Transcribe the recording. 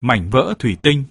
mảnh vỡ thủy tinh.